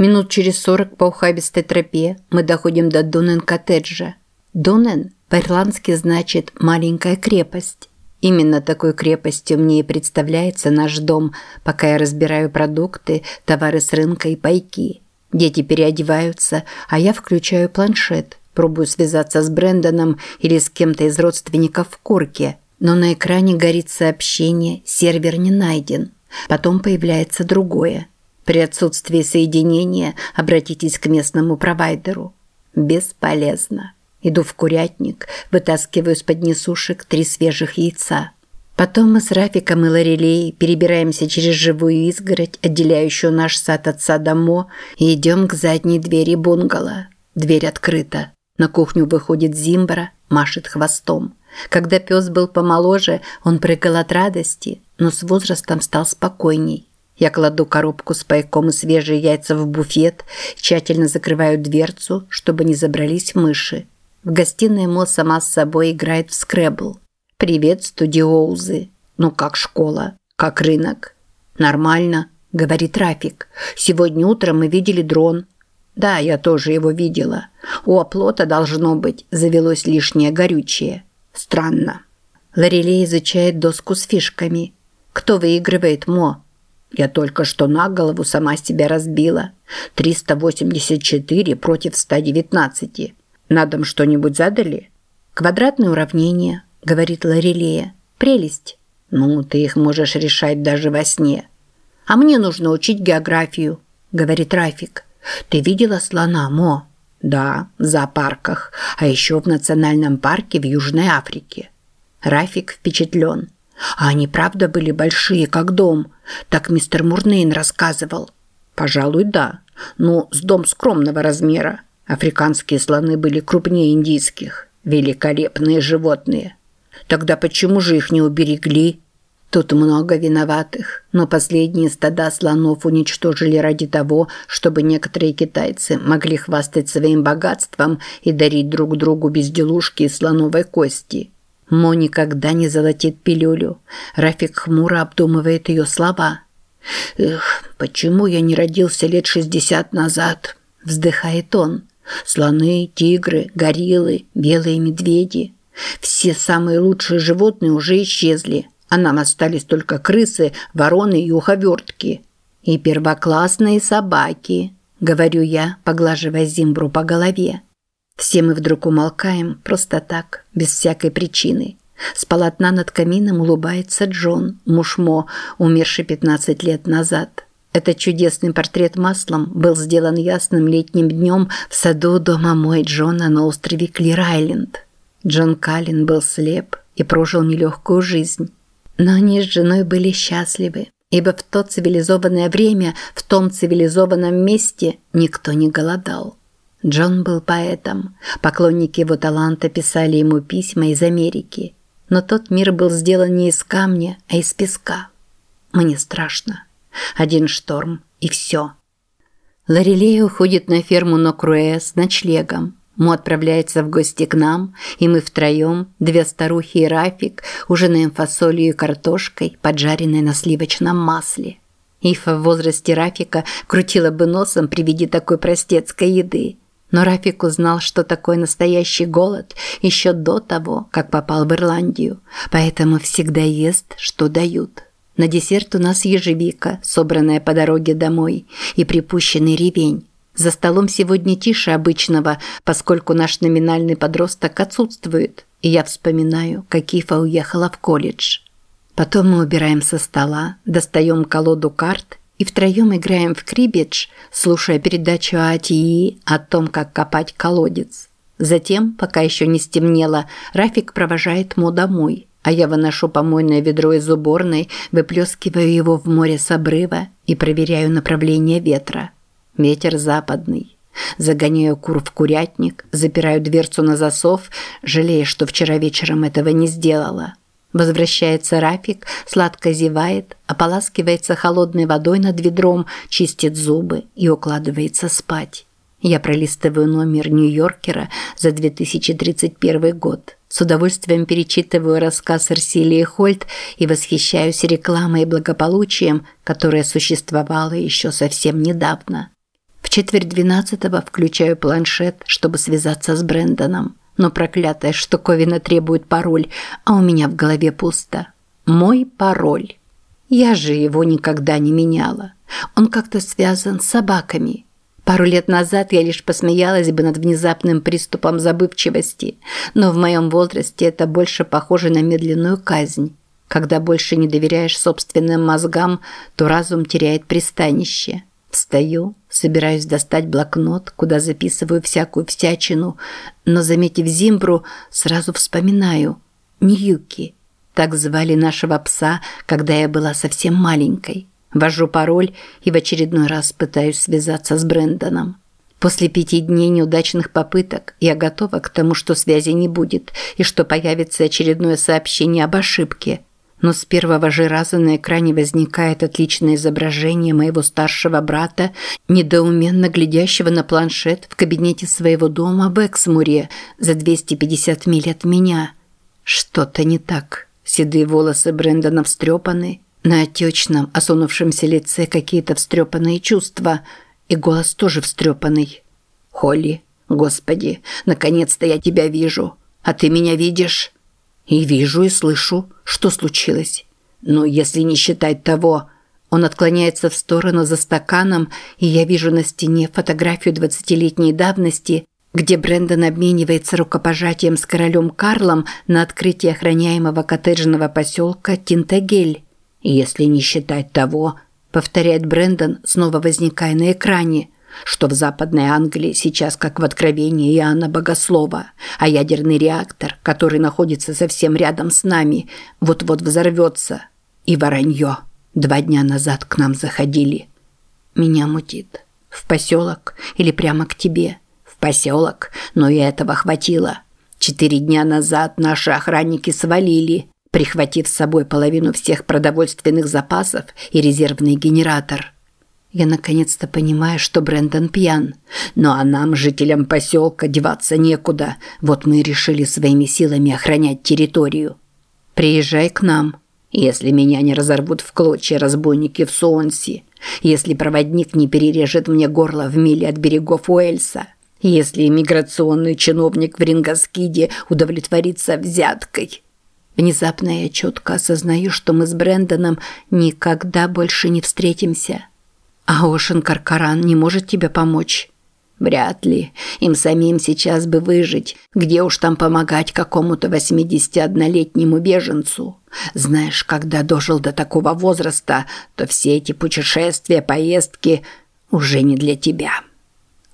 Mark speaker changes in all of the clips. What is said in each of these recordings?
Speaker 1: Минут через сорок по ухабистой тропе мы доходим до Дунен-коттеджа. Дунен по-ирландски значит «маленькая крепость». Именно такой крепостью мне и представляется наш дом, пока я разбираю продукты, товары с рынка и пайки. Дети переодеваются, а я включаю планшет, пробую связаться с Брэндоном или с кем-то из родственников в Курке, но на экране горит сообщение «сервер не найден». Потом появляется другое – при отсутствии соединения обратитесь к местному провайдеру. Бесполезно. Иду в курятник, вытаскиваю из-под несушек три свежих яйца. Потом мы с Рафиком и Лорелей перебираемся через живую изгородь, отделяющую наш сад от сада Мо, и идем к задней двери бунгало. Дверь открыта. На кухню выходит Зимбра, машет хвостом. Когда пес был помоложе, он прыгал от радости, но с возрастом стал спокойней. Я кладу коробку с пайком и свежие яйца в буфет, тщательно закрываю дверцу, чтобы не забрались мыши. В гостиной Мо сама с собой играет в скребл. «Привет, студиоузы!» «Ну как школа? Как рынок?» «Нормально», – говорит Рафик. «Сегодня утром мы видели дрон». «Да, я тоже его видела. У оплота, должно быть, завелось лишнее горючее. Странно». Лорелей изучает доску с фишками. «Кто выигрывает, Мо?» Я только что на голову сама себя разбила. 384 против 119. На дом что-нибудь задали? Квадратные уравнения, говорит Лорелея. Прелесть. Ну, ты их можешь решать даже во сне. А мне нужно учить географию, говорит Рафик. Ты видела слона, Мо? Да, в зоопарках, а еще в национальном парке в Южной Африке. Рафик впечатлен. А они правда были большие, как дом. Так мистер Мурнейн рассказывал. Пожалуй, да. Но с дом скромного размера. Африканские слоны были крупнее индийских. Великолепные животные. Тогда почему же их не уберегли? Тут много виноватых, но последние стада слонов уничтожили ради того, чтобы некоторые китайцы могли хвастать своим богатством и дарить друг другу безделушки из слоновой кости. Мо никогда не золотит пилюлю. Рафик хмуро обдумывает ее слова. «Эх, почему я не родился лет шестьдесят назад?» Вздыхает он. «Слоны, тигры, гориллы, белые медведи. Все самые лучшие животные уже исчезли, а нам остались только крысы, вороны и уховертки. И первоклассные собаки», говорю я, поглаживая Зимбру по голове. Все мы вдруг умолкаем, просто так, без всякой причины. С полотна над камином улыбается Джон, муж Мо, умерший 15 лет назад. Этот чудесный портрет маслом был сделан ясным летним днем в саду дома Мой Джона на острове Клир-Айленд. Джон Каллен был слеп и прожил нелегкую жизнь. Но они с женой были счастливы, ибо в то цивилизованное время, в том цивилизованном месте никто не голодал. Джон был поэтом. Поклонники его таланта писали ему письма из Америки. Но тот мир был сделан не из камня, а из песка. Мне страшно. Один шторм и все. Лорелея уходит на ферму Нокруэ с ночлегом. Му отправляется в гости к нам, и мы втроем, две старухи и Рафик, ужинаем фасолью и картошкой, поджаренной на сливочном масле. Ифа в возрасте Рафика крутила бы носом при виде такой простецкой еды. Но Рафик узнал, что такое настоящий голод еще до того, как попал в Ирландию, поэтому всегда ест, что дают. На десерт у нас ежевика, собранная по дороге домой, и припущенный ревень. За столом сегодня тише обычного, поскольку наш номинальный подросток отсутствует, и я вспоминаю, как Кифа уехала в колледж. Потом мы убираем со стола, достаем колоду карт и втроем играем в крибидж, слушая передачу АТИ о том, как копать колодец. Затем, пока еще не стемнело, Рафик провожает Мо домой, а я выношу помойное ведро из уборной, выплескиваю его в море с обрыва и проверяю направление ветра. Ветер западный. Загоняю кур в курятник, запираю дверцу на засов, жалея, что вчера вечером этого не сделала. Возвращается Рафик, сладко зевает, ополаскивается холодной водой над ведром, чистит зубы и укладывается спать. Я пролистываю номер Нью-Йоркера за 2031 год. С удовольствием перечитываю рассказ Арсилии Хольт и восхищаюсь рекламой и благополучием, которое существовало еще совсем недавно. В четверть двенадцатого включаю планшет, чтобы связаться с Брэндоном. Но проклятая штуковина требует пароль, а у меня в голове пусто. Мой пароль. Я же его никогда не меняла. Он как-то связан с собаками. Пару лет назад я лишь посмеялась бы над внезапным приступом забывчивости, но в моем возрасте это больше похоже на медленную казнь. Когда больше не доверяешь собственным мозгам, то разум теряет пристанище. Встаю, собираюсь достать блокнот, куда записываю всякую всячину, но, заметив Зимбру, сразу вспоминаю. Ньюки. Так звали нашего пса, когда я была совсем маленькой. Ввожу пароль и в очередной раз пытаюсь связаться с Брэндоном. После пяти дней неудачных попыток я готова к тому, что связи не будет и что появится очередное сообщение об ошибке. Но с первого же раза на экране возникает отличное изображение моего старшего брата, недоуменно глядящего на планшет в кабинете своего дома в Эксмуре за 250 миль от меня. Что-то не так. Седые волосы Брэндона встрепаны, на отечном, осунувшемся лице какие-то встрепанные чувства, и голос тоже встрепанный. «Холли, Господи, наконец-то я тебя вижу, а ты меня видишь?» «И вижу, и слышу, что случилось. Но если не считать того...» Он отклоняется в сторону за стаканом, и я вижу на стене фотографию двадцатилетней давности, где Брэндон обменивается рукопожатием с королем Карлом на открытии охраняемого коттеджного поселка Тинтагель. Если не считать того, повторяет Брэндон, снова возникая на экране, что в Западной Англии сейчас как в Откровении Иоанна Богослова, а ядерный реактор, который находится совсем рядом с нами, вот-вот взорвется. И воронье. Два дня назад к нам заходили. Меня мутит. В поселок или прямо к тебе? В поселок, но и этого хватило. Четыре дня назад наши охранники свалили, прихватив с собой половину всех продовольственных запасов и резервный генератор. Я наконец-то понимаю, что Брэндон пьян. Ну а нам, жителям поселка, деваться некуда. Вот мы и решили своими силами охранять территорию. Приезжай к нам. Если меня не разорвут в клочья разбойники в Суонси. Если проводник не перережет мне горло в миле от берегов Уэльса. Если иммиграционный чиновник в Рингаскиде удовлетворится взяткой. Внезапно я четко осознаю, что мы с Брэндоном никогда больше не встретимся. А Ошен Каркаран не может тебе помочь? Вряд ли. Им самим сейчас бы выжить. Где уж там помогать какому-то 81-летнему беженцу? Знаешь, когда дожил до такого возраста, то все эти путешествия, поездки уже не для тебя.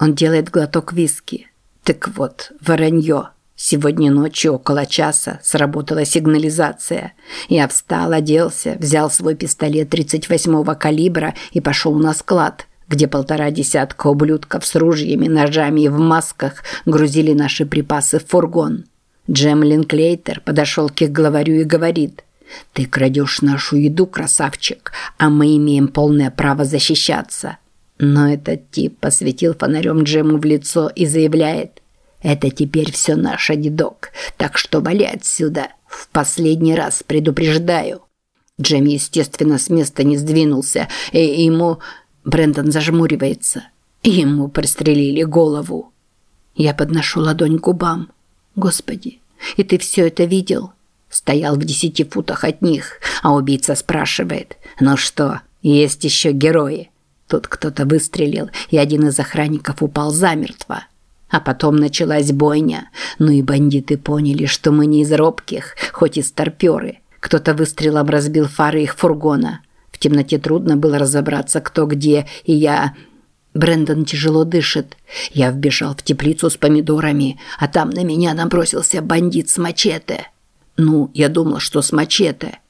Speaker 1: Он делает глоток виски. Так вот, воронье. Сегодня ночью около часа сработала сигнализация. Я встал, оделся, взял свой пистолет 38-го калибра и пошел на склад, где полтора десятка ублюдков с ружьями, ножами и в масках грузили наши припасы в фургон. Джем Линклейтер подошел к их главарю и говорит «Ты крадешь нашу еду, красавчик, а мы имеем полное право защищаться». Но этот тип посветил фонарем Джему в лицо и заявляет это теперь все наше, дедок. Так что вали отсюда. В последний раз предупреждаю. Джем, естественно, с места не сдвинулся, и ему... Брендон зажмуривается. Ему пристрелили голову. Я подношу ладонь к губам. Господи, и ты все это видел? Стоял в десяти футах от них, а убийца спрашивает. Ну что, есть еще герои? Тут кто-то выстрелил, и один из охранников упал замертво. А потом началась бойня. Ну и бандиты поняли, что мы не из робких, хоть и старпёры. Кто-то выстрелом разбил фары их фургона. В темноте трудно было разобраться, кто где, и я... Брендон тяжело дышит. Я вбежал в теплицу с помидорами, а там на меня набросился бандит с мачете. Ну, я думал, что с мачете.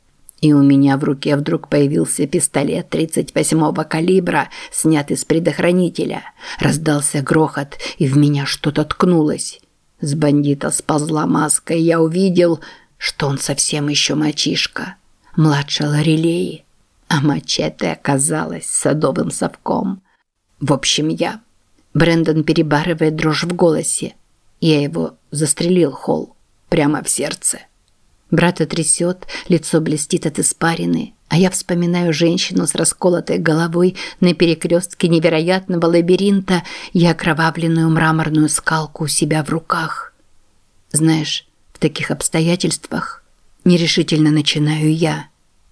Speaker 1: И у меня в руке вдруг появился пистолет 38-го калибра, снятый с предохранителя. Раздался грохот, и в меня что-то ткнулось. С бандита сползла маска, и я увидел, что он совсем еще мальчишка. Младше Лорелеи. А мачете оказалась садовым совком. В общем, я... Брэндон перебарывает дрожь в голосе. Я его застрелил, Холл, прямо в сердце. Брата трясет, лицо блестит от испарины. а я вспоминаю женщину с расколотой головой на перекрестке невероятного лабиринта и окровавленную мраморную скалку у себя в руках. Знаешь, в таких обстоятельствах нерешительно начинаю я.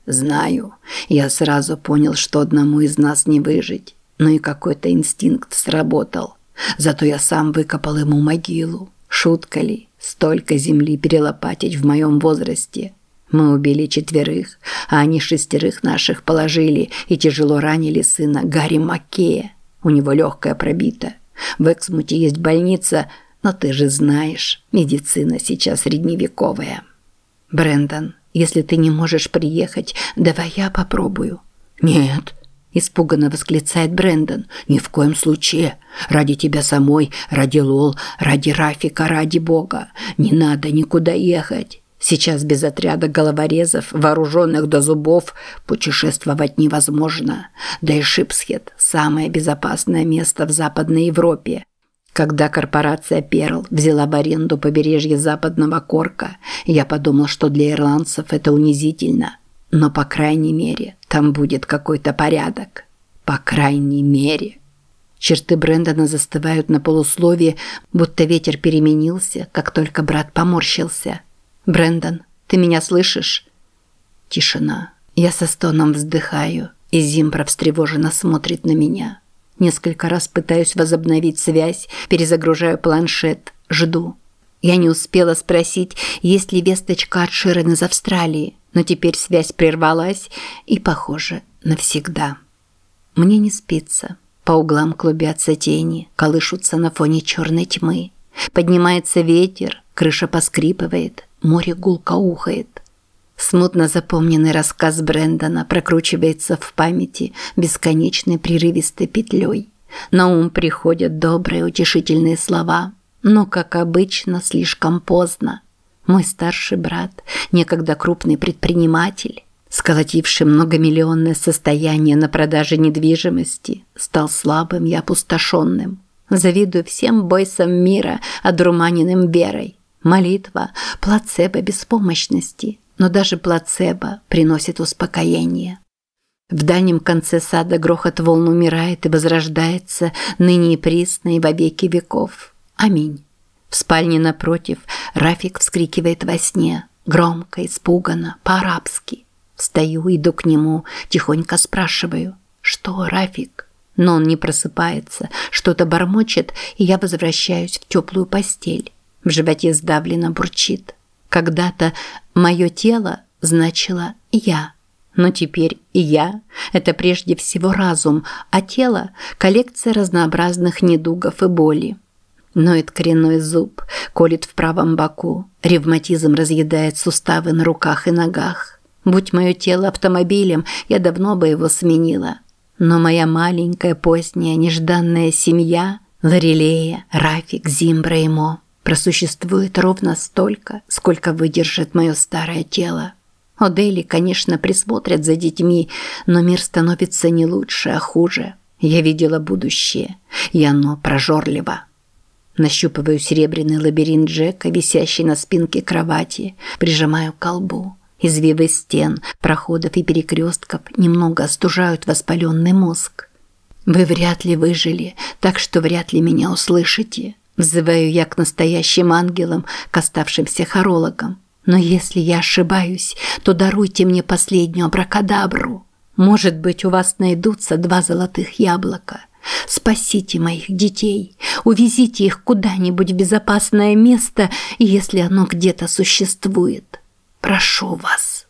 Speaker 1: Знаю, я сразу понял, что одному из нас не выжить, но и какой-то инстинкт сработал. Зато я сам выкопал ему могилу. Шутка ли, столько земли перелопатить в моем возрасте – мы убили четверых, а они шестерых наших положили и тяжело ранили сына Гарри Маккея. У него легкое пробито. В Эксмуте есть больница, но ты же знаешь, медицина сейчас средневековая. Брендон, если ты не можешь приехать, давай я попробую. Нет, испуганно восклицает Брендон. Ни в коем случае. Ради тебя самой, ради Лол, ради Рафика, ради Бога. Не надо никуда ехать. Сейчас без отряда головорезов, вооруженных до зубов, путешествовать невозможно. Да и Шипсхед – самое безопасное место в Западной Европе. Когда корпорация Перл взяла в аренду побережье Западного Корка, я подумал, что для ирландцев это унизительно. Но, по крайней мере, там будет какой-то порядок. По крайней мере. Черты Брэндона застывают на полусловие, будто ветер переменился, как только брат поморщился – Брендон, ты меня слышишь? Тишина. Я со стоном вздыхаю, и Зимбра встревоженно смотрит на меня. Несколько раз пытаюсь возобновить связь, перезагружаю планшет, жду. Я не успела спросить, есть ли весточка от Ширен из Австралии, но теперь связь прервалась и, похоже, навсегда. Мне не спится. По углам клубятся тени, колышутся на фоне черной тьмы. Поднимается ветер, крыша поскрипывает – Море гулко ухает. Смутно запомненный рассказ Брэндона прокручивается в памяти бесконечной прерывистой петлей. На ум приходят добрые утешительные слова, но, как обычно, слишком поздно. Мой старший брат, некогда крупный предприниматель, сколотивший многомиллионное состояние на продаже недвижимости, стал слабым и опустошенным. Завидую всем бойсам мира, одурманенным верой. Молитва – плацебо беспомощности, но даже плацебо приносит успокоение. В дальнем конце сада грохот волн умирает и возрождается ныне и присно и во веки веков. Аминь. В спальне напротив Рафик вскрикивает во сне, громко, испуганно, по-арабски. Встаю, иду к нему, тихонько спрашиваю, что, Рафик? Но он не просыпается, что-то бормочет, и я возвращаюсь в теплую постель. В животе сдавленно бурчит. Когда-то мое тело значило «я». Но теперь «я» – это прежде всего разум, а тело – коллекция разнообразных недугов и боли. Ноет коренной зуб, колет в правом боку, ревматизм разъедает суставы на руках и ногах. Будь мое тело автомобилем, я давно бы его сменила. Но моя маленькая, поздняя, нежданная семья – Лорелея, Рафик, Зимбра и Мо просуществует ровно столько, сколько выдержит мое старое тело. Одели, конечно, присмотрят за детьми, но мир становится не лучше, а хуже. Я видела будущее, и оно прожорливо. Нащупываю серебряный лабиринт Джека, висящий на спинке кровати, прижимаю к колбу. Извивы стен, проходов и перекрестков немного остужают воспаленный мозг. Вы вряд ли выжили, так что вряд ли меня услышите. Взываю я к настоящим ангелам, к оставшимся хорологам. Но если я ошибаюсь, то даруйте мне последнюю абракадабру. Может быть, у вас найдутся два золотых яблока. Спасите моих детей, увезите их куда-нибудь в безопасное место, если оно где-то существует. Прошу вас».